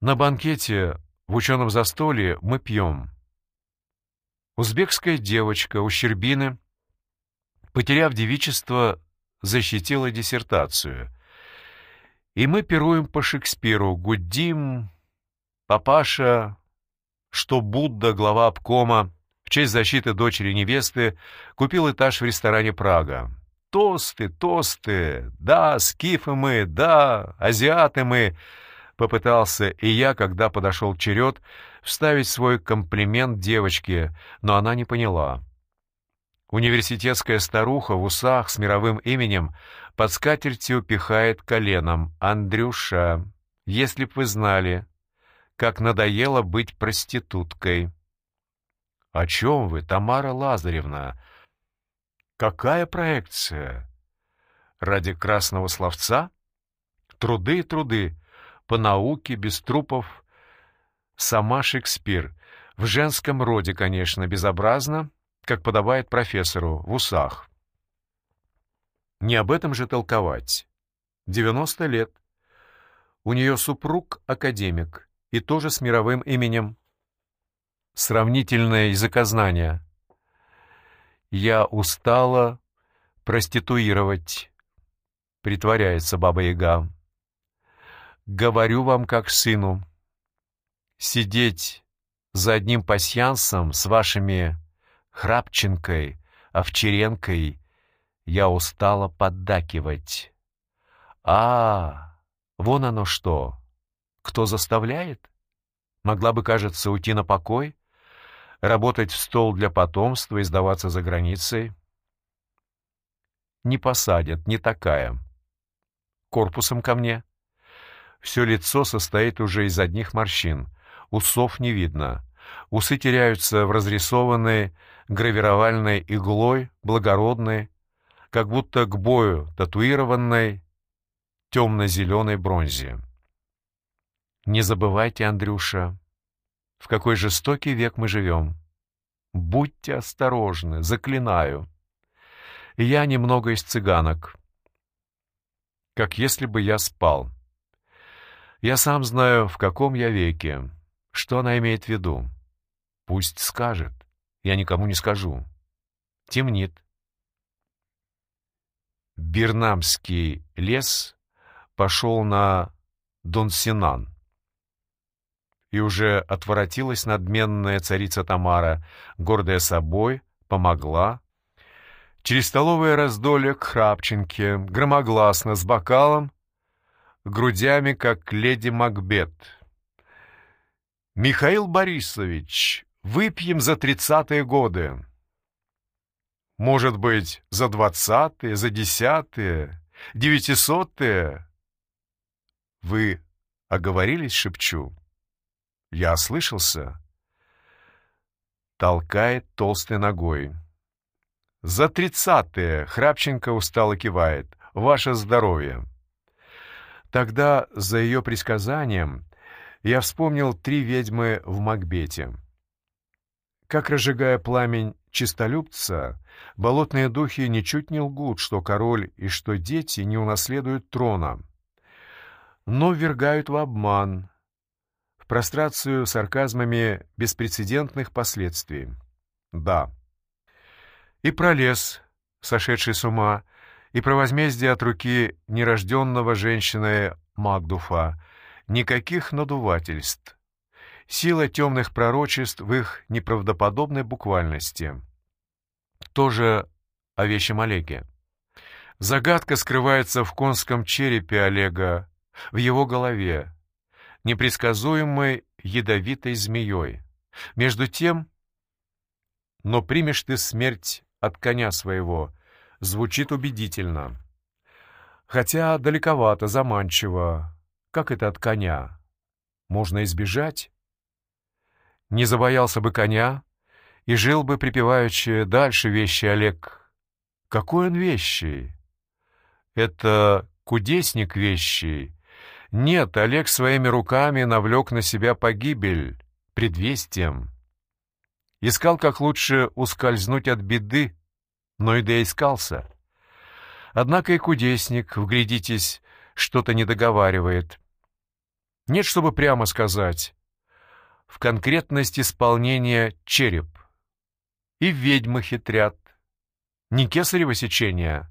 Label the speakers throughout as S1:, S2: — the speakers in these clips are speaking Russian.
S1: На банкете в ученом застолье мы пьем. Узбекская девочка у Щербины, потеряв девичество, защитила диссертацию. И мы пируем по Шекспиру, гудим, папаша, что Будда, глава обкома, в честь защиты дочери невесты, купил этаж в ресторане «Прага». Тосты, тосты, да, скифы мы, да, азиаты мы. Попытался и я, когда подошел черед, вставить свой комплимент девочке, но она не поняла. Университетская старуха в усах с мировым именем под скатертью пихает коленом. «Андрюша, если б вы знали, как надоело быть проституткой». «О чем вы, Тамара Лазаревна?» «Какая проекция?» «Ради красного словца?» «Труды труды, по науке, без трупов». «Сама Шекспир. В женском роде, конечно, безобразно, как подобает профессору, в усах». Не об этом же толковать. Девяносто лет. У нее супруг академик, и тоже с мировым именем. Сравнительное языкознание. Я устала проституировать, притворяется Баба-Яга. Говорю вам как сыну. Сидеть за одним пасьянсом с вашими Храпченкой, Овчаренкой я устала поддакивать. А, вон оно что. Кто заставляет? Могла бы, кажется, уйти на покой, работать в стол для потомства и сдаваться за границей. Не посадят, не такая. Корпусом ко мне. Все лицо состоит уже из одних морщин. Усов не видно. Усы теряются в разрисованной гравировальной иглой, благородной, как будто к бою татуированной темно-зеленой бронзе. Не забывайте, Андрюша, в какой жестокий век мы живем. Будьте осторожны, заклинаю. Я немного из цыганок. Как если бы я спал. Я сам знаю, в каком я веке, что она имеет в виду. Пусть скажет, я никому не скажу. Темнит. Бирнамский лес пошел на Донсинан. И уже отворотилась надменная царица Тамара, гордая собой, помогла. Через столовое раздолье к Храпченке, громогласно, с бокалом, грудями, как леди Макбет. «Михаил Борисович, выпьем за тридцатые годы!» Может быть, за двадцатые, за десятые, девятисотые? Вы оговорились, шепчу? Я ослышался? Толкает толстой ногой. За тридцатые Храпченко устало кивает. Ваше здоровье. Тогда, за ее предсказанием, я вспомнил три ведьмы в Макбете. Как, разжигая пламень чистолюбца, болотные духи ничуть не лгут, что король и что дети не унаследуют трона, но ввергают в обман, в прострацию сарказмами беспрецедентных последствий. Да. И про лес, сошедший с ума, и про возмездие от руки нерожденного женщины Магдуфа, никаких надувательств, Сила темных пророчеств в их неправдоподобной буквальности. Тоже о вещем Олеге. Загадка скрывается в конском черепе Олега, в его голове, непредсказуемой ядовитой змеей. Между тем, «Но примешь ты смерть от коня своего» звучит убедительно. Хотя далековато, заманчиво. Как это от коня? Можно избежать? не забоялся бы коня и жил бы припеваючи дальше вещи Олег. Какой он вещий? Это кудесник вещий. Нет, Олег своими руками навлек на себя погибель, предвестием. Искал, как лучше ускользнуть от беды, но и доискался. Однако и кудесник, вглядитесь, что-то не договаривает. Нет, чтобы прямо сказать. В конкретность исполнения череп. И ведьмы хитрят. Не кесарево сечение,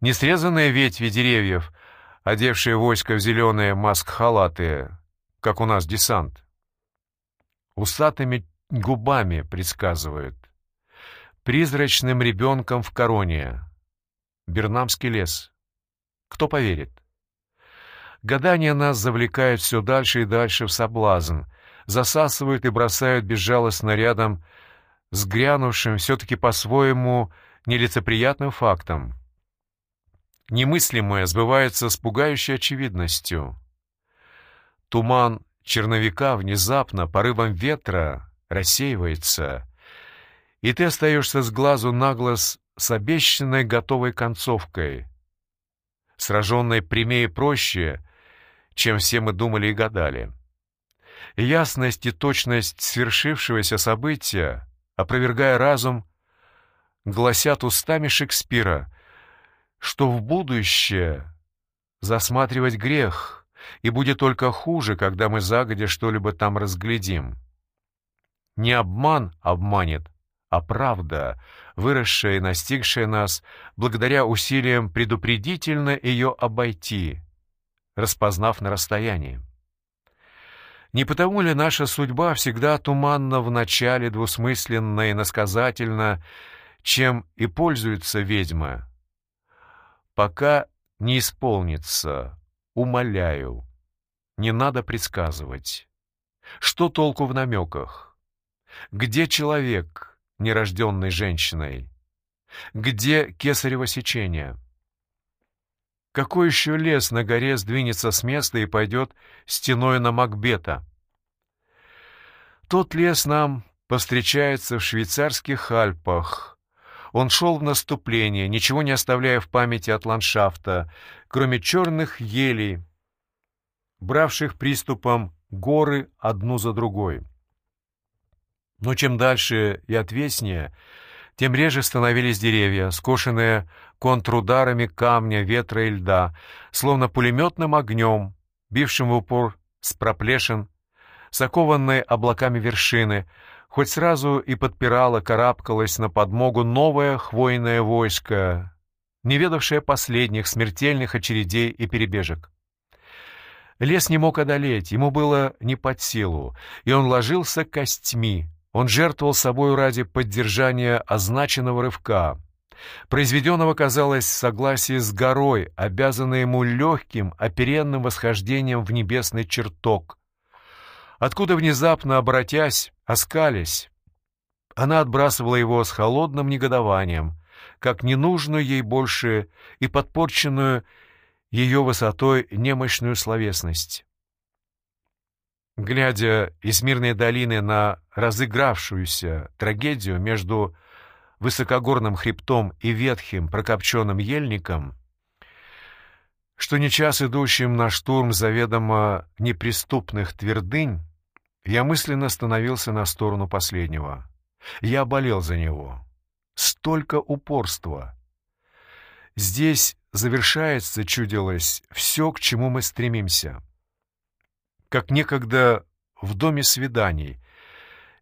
S1: не срезанные ветви деревьев, одевшие войско в зеленые маск-халаты, как у нас десант. Усатыми губами предсказывают. Призрачным ребенком в короне. Бернамский лес. Кто поверит? Гадания нас завлекают все дальше и дальше в соблазн, засасывают и бросают безжалостно рядом с грянувшим все-таки по-своему нелицеприятным фактом. Немыслимое сбывается с пугающей очевидностью. Туман черновика внезапно, порывом ветра, рассеивается, и ты остаешься с глазу на глаз с обещанной готовой концовкой, сраженной прямее и проще, чем все мы думали и гадали. Ясность и точность свершившегося события, опровергая разум, гласят устами Шекспира, что в будущее засматривать грех, и будет только хуже, когда мы загодя что-либо там разглядим. Не обман обманет, а правда, выросшая и настигшая нас благодаря усилиям предупредительно ее обойти, распознав на расстоянии. Не потому ли наша судьба всегда туманна в начале, двусмысленно и насказательно, чем и пользуется ведьма? Пока не исполнится, умоляю, не надо предсказывать. Что толку в намеках? Где человек, нерожденный женщиной? Где кесарево сечение? Какой еще лес на горе сдвинется с места и пойдет стеной на Макбета? Тот лес нам повстречается в швейцарских Альпах. Он шел в наступление, ничего не оставляя в памяти от ландшафта, кроме черных елей, бравших приступом горы одну за другой. Но чем дальше и отвеснее, тем реже становились деревья, скошенные контрударами камня, ветра и льда, словно пулеметным огнем, бившим в упор с проплешин, сокованной облаками вершины, хоть сразу и подпирало, карабкалось на подмогу новое хвойное войско, не ведавшее последних смертельных очередей и перебежек. Лес не мог одолеть, ему было не под силу, и он ложился костьми, он жертвовал собою ради поддержания означенного рывка, произведенного, казалось, в согласии с горой, обязанной ему легким, оперенным восхождением в небесный чертог, откуда, внезапно обратясь, оскались, она отбрасывала его с холодным негодованием, как ненужную ей больше и подпорченную ее высотой немощную словесность. Глядя из мирной долины на разыгравшуюся трагедию между высокогорным хребтом и ветхим прокопченным ельником, что не час идущим на штурм заведомо неприступных твердынь, я мысленно становился на сторону последнего. Я болел за него. Столько упорства. Здесь завершается, чудилось, все, к чему мы стремимся. Как некогда в доме свиданий,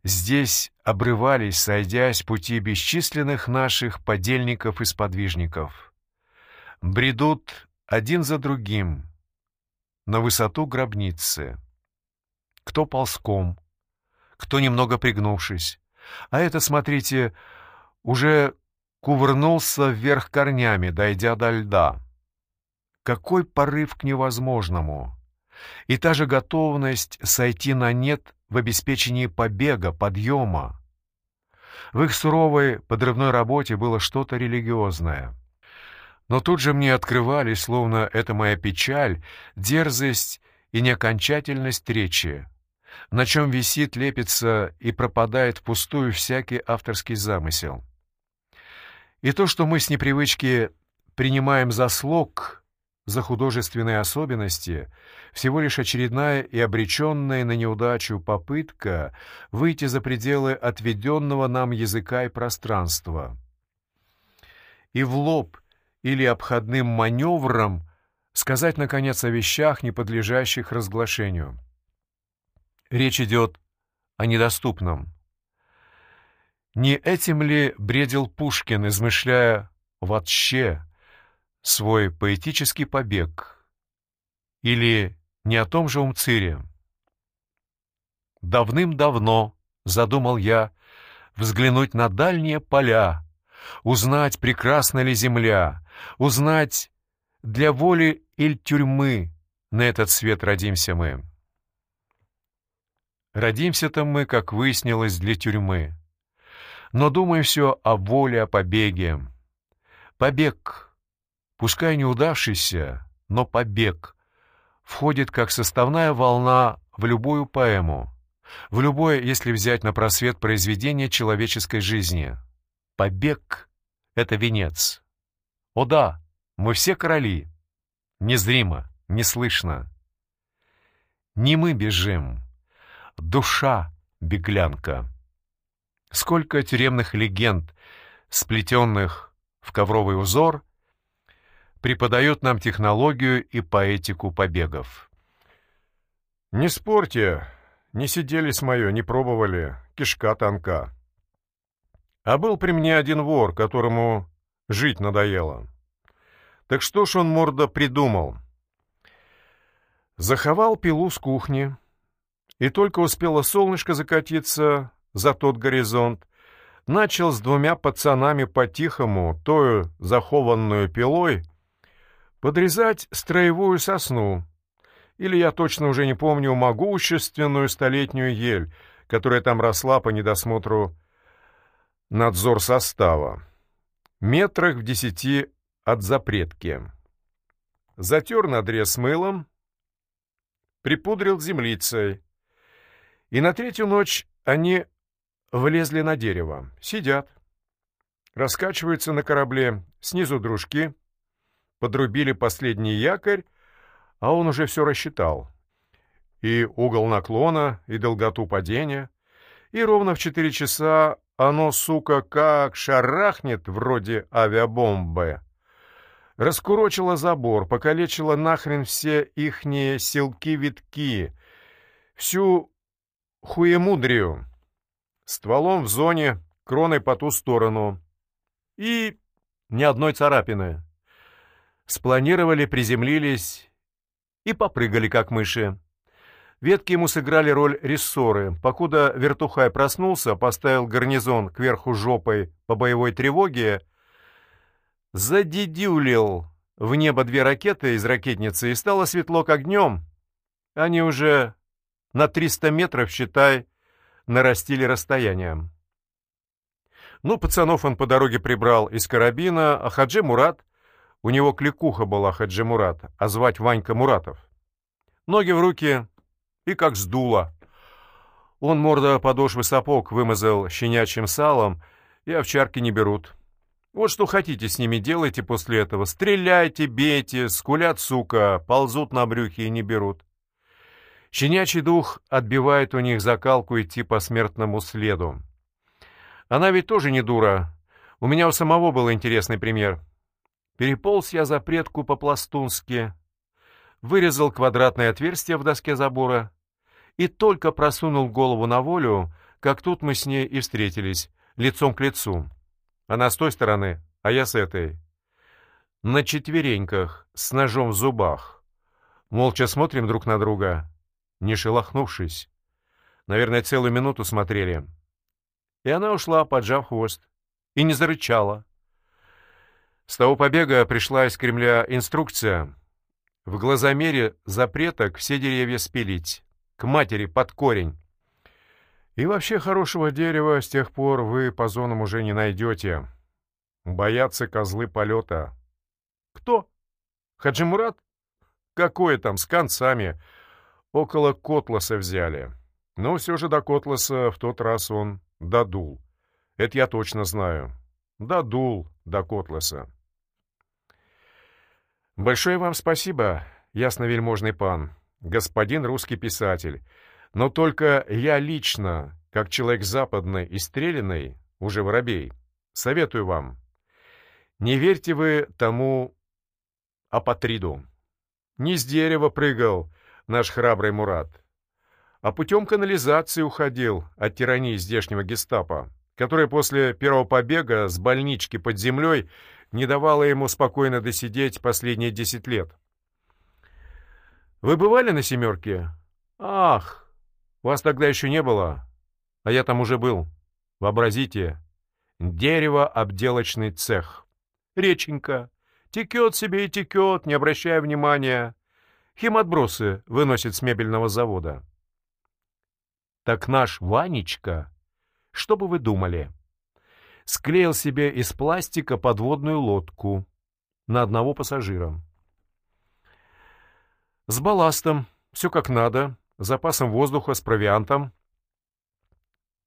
S1: здесь обрывались, сойдясь, пути бесчисленных наших подельников и сподвижников. Бредут один за другим на высоту гробницы. Кто ползком, кто немного пригнувшись. А это, смотрите, уже кувырнулся вверх корнями, дойдя до льда. Какой порыв к невозможному! И та же готовность сойти на нет в обеспечении побега, подъема. В их суровой подрывной работе было что-то религиозное. Но тут же мне открывались, словно это моя печаль, дерзость и неокончательность речи, на чем висит, лепится и пропадает впустую всякий авторский замысел. И то, что мы с непривычки принимаем за слог, за художественные особенности, всего лишь очередная и обреченная на неудачу попытка выйти за пределы отведенного нам языка и пространства. И в лоб или обходным маневром сказать, наконец, о вещах, не подлежащих разглашению. Речь идет о недоступном. Не этим ли бредил Пушкин, измышляя вообще свой поэтический побег? Или не о том же Умцире? Давным-давно задумал я взглянуть на дальние поля, узнать, прекрасна ли земля, узнать, для воли или тюрьмы на этот свет родимся мы. Родимся-то мы, как выяснилось, для тюрьмы. Но думаю все о воле, о побеге. Побег, пускай неудавшийся, но побег, входит как составная волна в любую поэму, в любое, если взять на просвет произведение человеческой жизни. Побег — это венец. О да, мы все короли. Незримо, неслышно. Не мы бежим, душа беглянка. Сколько тюремных легенд, сплетенных в ковровый узор, преподают нам технологию и поэтику побегов. Не спорьте, не сидели с мое, не пробовали, кишка тонка. А был при мне один вор, которому жить надоело. Так что ж он, морда, придумал? Заховал пилу с кухни, и только успело солнышко закатиться за тот горизонт, начал с двумя пацанами по-тихому, тою захованную пилой, подрезать строевую сосну, или я точно уже не помню могущественную столетнюю ель, которая там росла по недосмотру надзор состава. Метрах в десяти от запретки. Затер надрез мылом, припудрил землицей. И на третью ночь они влезли на дерево, сидят, раскачиваются на корабле, снизу дружки, подрубили последний якорь, а он уже все рассчитал. И угол наклона, и долготу падения, и ровно в четыре часа оно, сука, как шарахнет вроде авиабомбы. Раскурочила забор, покалечила нахрен все ихние селки-витки, всю хуемудрию, стволом в зоне, кроной по ту сторону. И ни одной царапины. Спланировали, приземлились и попрыгали, как мыши. Ветки ему сыграли роль рессоры. Покуда вертухай проснулся, поставил гарнизон кверху жопой по боевой тревоге задедюлил в небо две ракеты из ракетницы, и стало светло, как днем. Они уже на 300 метров, считай, нарастили расстояние. Ну, пацанов он по дороге прибрал из карабина, а Хаджи Мурат, у него кликуха была Хаджи Мурат, а звать Ванька Муратов. Ноги в руки и как сдуло. Он морда подошвы сапог вымазал щенячьим салом, и овчарки не берут. Вот что хотите с ними делайте после этого. Стреляйте, бейте, скулят, сука, ползут на брюхе и не берут. Щенячий дух отбивает у них закалку идти по смертному следу. Она ведь тоже не дура. У меня у самого был интересный пример. Переполз я запретку по-пластунски, вырезал квадратное отверстие в доске забора и только просунул голову на волю, как тут мы с ней и встретились, лицом к лицу. Она с той стороны, а я с этой. На четвереньках, с ножом в зубах. Молча смотрим друг на друга, не шелохнувшись. Наверное, целую минуту смотрели. И она ушла, поджав хвост, и не зарычала. С того побега пришла из Кремля инструкция в глазомере запреток все деревья спилить, к матери под корень. И вообще хорошего дерева с тех пор вы по зонам уже не найдете. Боятся козлы полета. Кто? Хаджимурат? Какое там, с концами. Около Котласа взяли. Но все же до Котласа в тот раз он додул. Это я точно знаю. Додул до Котласа. Большое вам спасибо, ясновельможный пан, господин русский писатель. Но только я лично, как человек западный и стрелянный, уже воробей, советую вам, не верьте вы тому апатриду. Не с дерева прыгал наш храбрый Мурат, а путем канализации уходил от тирании здешнего гестапо, которая после первого побега с больнички под землей не давала ему спокойно досидеть последние десять лет. «Вы бывали на «семерке»?» «Ах, вас тогда еще не было, а я там уже был. Вообразите, дерево-обделочный цех. Реченька, Текет себе и текет, не обращая внимания. Химотбросы выносит с мебельного завода. Так наш Ванечка, что бы вы думали, склеил себе из пластика подводную лодку на одного пассажира. С балластом, все как надо, запасом воздуха с провиантом,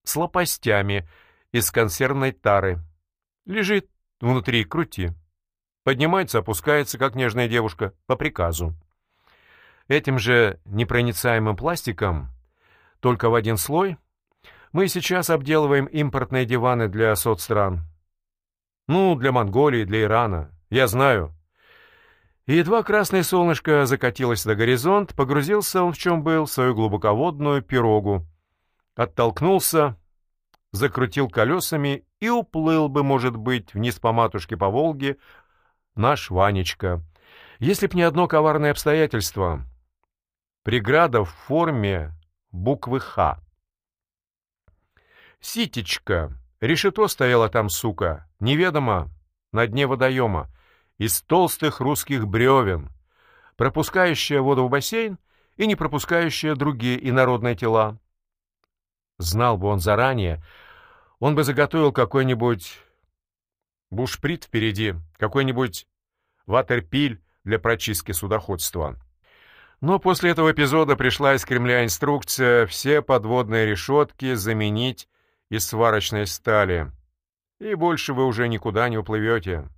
S1: с лопастями из консервной тары. Лежит внутри, крути. Поднимается, опускается, как нежная девушка, по приказу. Этим же непроницаемым пластиком, только в один слой, мы сейчас обделываем импортные диваны для соцстран. Ну, для Монголии, для Ирана. Я знаю. И едва красное солнышко закатилось на горизонт, погрузился он в чем был, в свою глубоководную пирогу. Оттолкнулся, закрутил колесами и уплыл бы, может быть, вниз по матушке по Волге, наш Ванечка. Если б не одно коварное обстоятельство. Преграда в форме буквы «Х». Ситечка. Решето стояла там, сука, неведомо, на дне водоема, из толстых русских бревен, пропускающая воду в бассейн и не пропускающая другие инородные тела. Знал бы он заранее, он бы заготовил какой-нибудь бушприт впереди, какой-нибудь ватерпиль для прочистки судоходства. Но после этого эпизода пришла из Кремля инструкция все подводные решетки заменить из сварочной стали. И больше вы уже никуда не уплывете.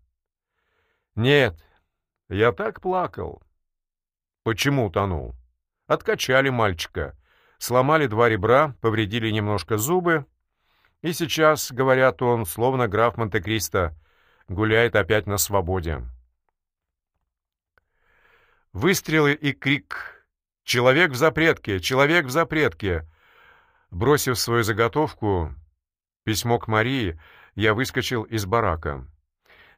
S1: Нет, я так плакал. Почему утонул? Откачали мальчика. Сломали два ребра, повредили немножко зубы. И сейчас, говорят он, словно граф Монте-Кристо, гуляет опять на свободе. Выстрелы и крик «Человек в запретке! Человек в запретке!» Бросив свою заготовку, письмо к Марии, я выскочил из барака.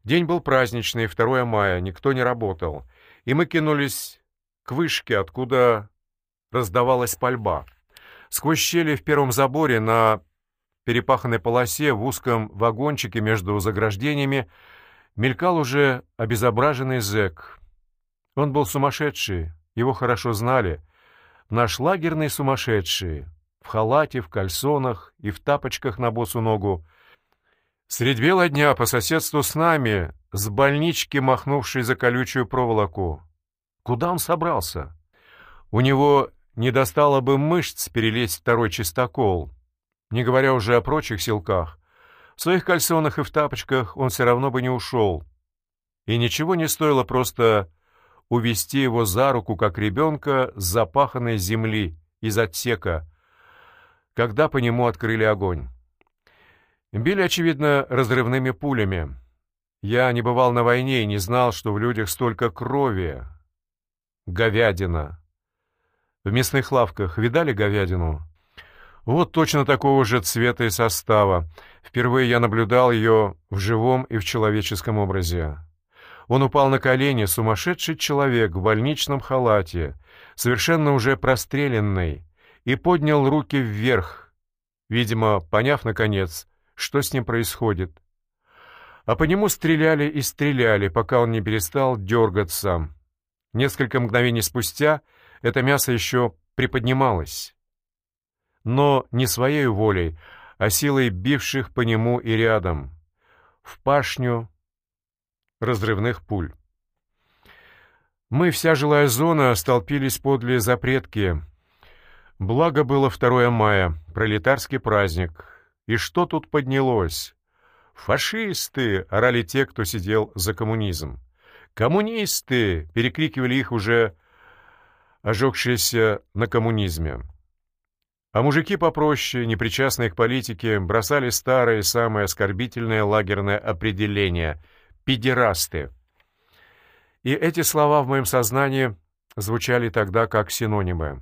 S1: День был праздничный, 2 мая, никто не работал, и мы кинулись к вышке, откуда раздавалась пальба. Сквозь щели в первом заборе на перепаханной полосе в узком вагончике между заграждениями мелькал уже обезображенный зэк. Он был сумасшедший, его хорошо знали. Наш лагерный сумасшедший, в халате, в кальсонах и в тапочках на босу ногу. Средь бела дня по соседству с нами, с больнички, махнувшей за колючую проволоку. Куда он собрался? У него не достало бы мышц перелезть второй чистокол, не говоря уже о прочих силках. В своих кальсонах и в тапочках он все равно бы не ушел. И ничего не стоило просто увести его за руку, как ребенка, с запаханной земли, из отсека, когда по нему открыли огонь. Били, очевидно, разрывными пулями. Я не бывал на войне и не знал, что в людях столько крови. Говядина. В мясных лавках видали говядину? Вот точно такого же цвета и состава. Впервые я наблюдал ее в живом и в человеческом образе. Он упал на колени, сумасшедший человек в больничном халате, совершенно уже простреленный, и поднял руки вверх, видимо, поняв, наконец, что с ним происходит. А по нему стреляли и стреляли, пока он не перестал дергаться. Несколько мгновений спустя это мясо еще приподнималось но не своей волей, а силой бивших по нему и рядом, в пашню разрывных пуль. Мы, вся жилая зона, столпились подле запретки. Благо было 2 мая, пролетарский праздник. И что тут поднялось? «Фашисты!» — орали те, кто сидел за коммунизм. «Коммунисты!» — перекрикивали их уже ожегшиеся на коммунизме. А мужики попроще, непричастные к политике, бросали старое, самое оскорбительное лагерное определение — «педерасты». И эти слова в моем сознании звучали тогда как синонимы.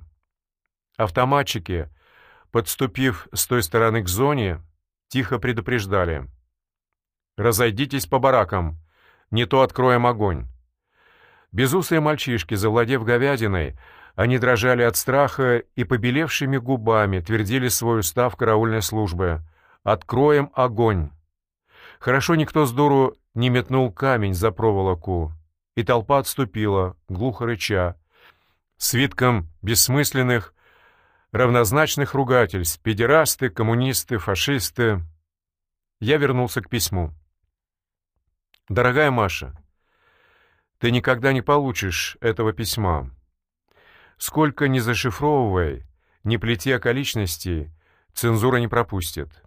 S1: Автоматчики, подступив с той стороны к зоне, тихо предупреждали. «Разойдитесь по баракам, не то откроем огонь». Безусые мальчишки, завладев говядиной, они дрожали от страха и побелевшими губами твердили свой устав караульной службы. «Откроем огонь!» Хорошо никто с дуру не метнул камень за проволоку, и толпа отступила, глухо рыча, свитком бессмысленных, равнозначных ругательств, педерасты, коммунисты, фашисты. Я вернулся к письму. «Дорогая Маша, ты никогда не получишь этого письма. Сколько ни зашифровывай, ни плети околичностей, цензура не пропустит.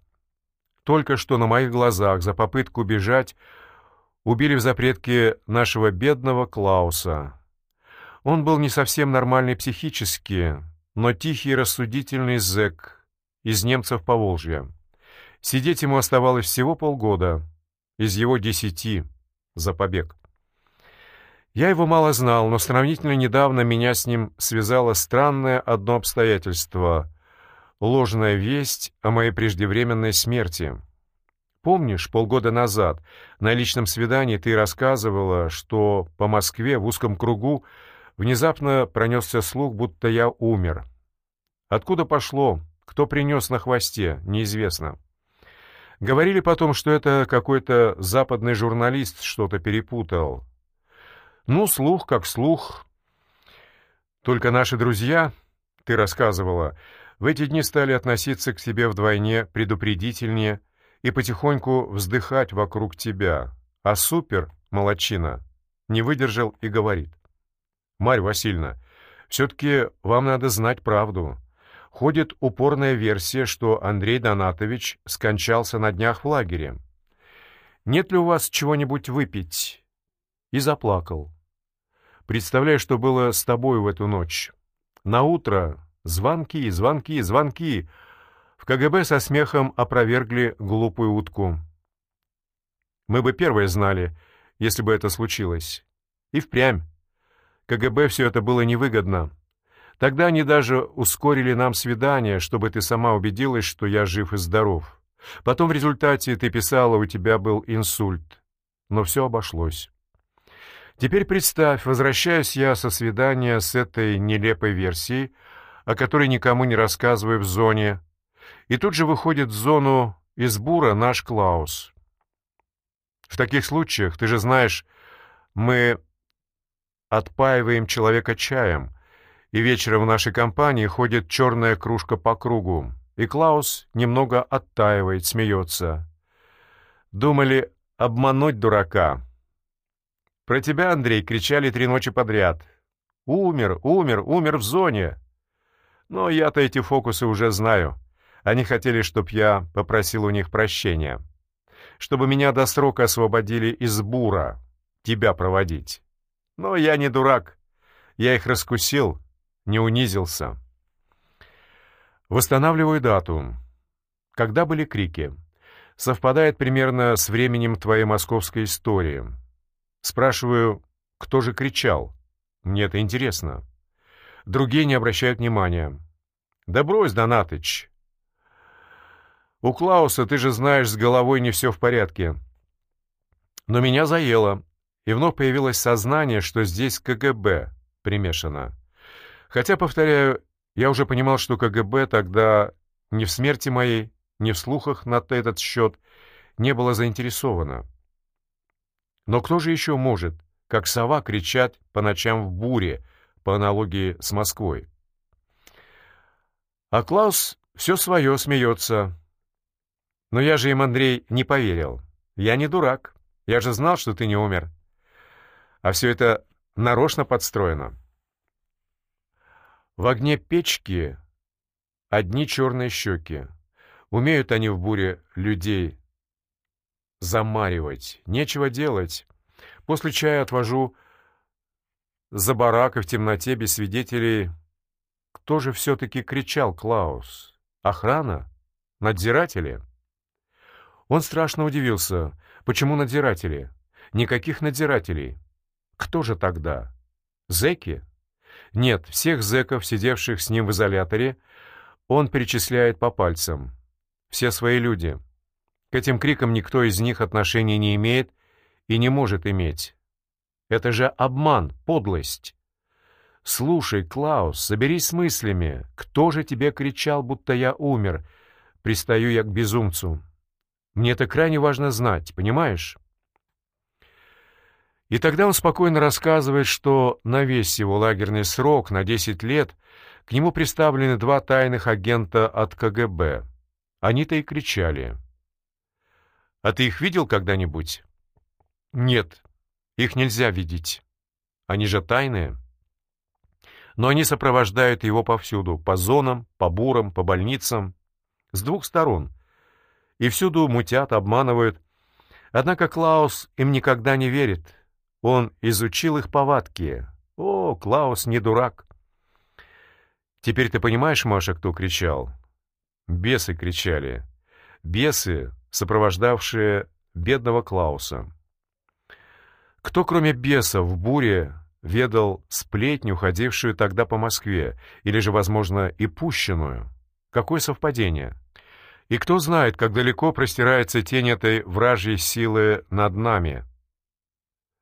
S1: Только что на моих глазах за попытку бежать убили в запретке нашего бедного Клауса. Он был не совсем нормальный психически, но тихий рассудительный зэк из немцев по Волжье. Сидеть ему оставалось всего полгода, из его десяти, за побег. Я его мало знал, но сравнительно недавно меня с ним связало странное одно обстоятельство — ложная весть о моей преждевременной смерти. Помнишь, полгода назад на личном свидании ты рассказывала, что по Москве в узком кругу внезапно пронесся слух, будто я умер. Откуда пошло, кто принес на хвосте, неизвестно. Говорили потом, что это какой-то западный журналист что-то перепутал. Ну, слух как слух. Только наши друзья, ты рассказывала, в эти дни стали относиться к себе вдвойне предупредительнее и потихоньку вздыхать вокруг тебя. А супер, молочина, не выдержал и говорит. Марь Васильевна, все-таки вам надо знать правду. Ходит упорная версия, что Андрей Донатович скончался на днях в лагере. Нет ли у вас чего-нибудь выпить? И заплакал. Представляю, что было с тобой в эту ночь. На утро звонки, звонки, звонки. В КГБ со смехом опровергли глупую утку. Мы бы первые знали, если бы это случилось. И впрямь. КГБ все это было невыгодно. Тогда они даже ускорили нам свидание, чтобы ты сама убедилась, что я жив и здоров. Потом в результате ты писала, у тебя был инсульт. Но все обошлось. Теперь представь, возвращаюсь я со свидания с этой нелепой версией, о которой никому не рассказываю в зоне, и тут же выходит в зону из бура наш Клаус. В таких случаях, ты же знаешь, мы отпаиваем человека чаем, и вечером в нашей компании ходит черная кружка по кругу, и Клаус немного оттаивает, смеется. Думали обмануть дурака, про тебя, Андрей, кричали три ночи подряд. Умер, умер, умер в зоне. Но я-то эти фокусы уже знаю. Они хотели, чтоб я попросил у них прощения. Чтобы меня до срока освободили из бура, тебя проводить. Но я не дурак. Я их раскусил, не унизился. Восстанавливаю дату. Когда были крики? Совпадает примерно с временем твоей московской истории. Спрашиваю, кто же кричал? Мне это интересно. Другие не обращают внимания. Да брось, Донатыч. У Клауса, ты же знаешь, с головой не все в порядке. Но меня заело, и вновь появилось сознание, что здесь КГБ примешано. Хотя, повторяю, я уже понимал, что КГБ тогда ни в смерти моей, ни в слухах на этот счет не было заинтересовано. Но кто же еще может, как сова, кричать по ночам в буре, по аналогии с Москвой? А Клаус все свое смеется. Но я же им, Андрей, не поверил. Я не дурак. Я же знал, что ты не умер. А все это нарочно подстроено. В огне печки одни черные щеки. Умеют они в буре людей замаривать. Нечего делать. После чая отвожу за барак и в темноте без свидетелей. Кто же все-таки кричал, Клаус? Охрана? Надзиратели? Он страшно удивился. Почему надзиратели? Никаких надзирателей. Кто же тогда? Зеки? Нет, всех зэков, сидевших с ним в изоляторе, он перечисляет по пальцам. Все свои люди. К этим крикам никто из них отношения не имеет и не может иметь. Это же обман, подлость. «Слушай, Клаус, соберись с мыслями. Кто же тебе кричал, будто я умер?» Пристаю я к безумцу. Мне это крайне важно знать, понимаешь? И тогда он спокойно рассказывает, что на весь его лагерный срок, на 10 лет, к нему приставлены два тайных агента от КГБ. Они-то и кричали. «А ты их видел когда-нибудь?» «Нет, их нельзя видеть. Они же тайные» но они сопровождают его повсюду, по зонам, по бурам, по больницам, с двух сторон. И всюду мутят, обманывают. Однако Клаус им никогда не верит. Он изучил их повадки. О, Клаус не дурак. Теперь ты понимаешь, Маша, кто кричал? Бесы кричали. Бесы, сопровождавшие бедного Клауса. Кто, кроме бесов, в буре ведал сплетню, ходившую тогда по Москве, или же, возможно, и пущенную. Какое совпадение? И кто знает, как далеко простирается тень этой вражьей силы над нами?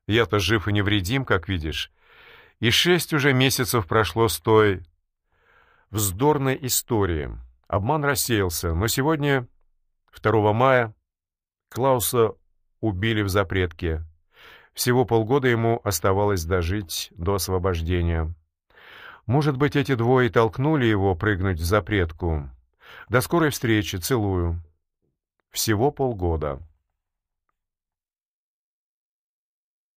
S1: Я-то жив и невредим, как видишь. И шесть уже месяцев прошло с той вздорной истории. Обман рассеялся, но сегодня, 2 мая, Клауса убили в запретке. Всего полгода ему оставалось дожить до освобождения. Может быть, эти двое толкнули его прыгнуть в запретку. До скорой встречи, целую. Всего полгода.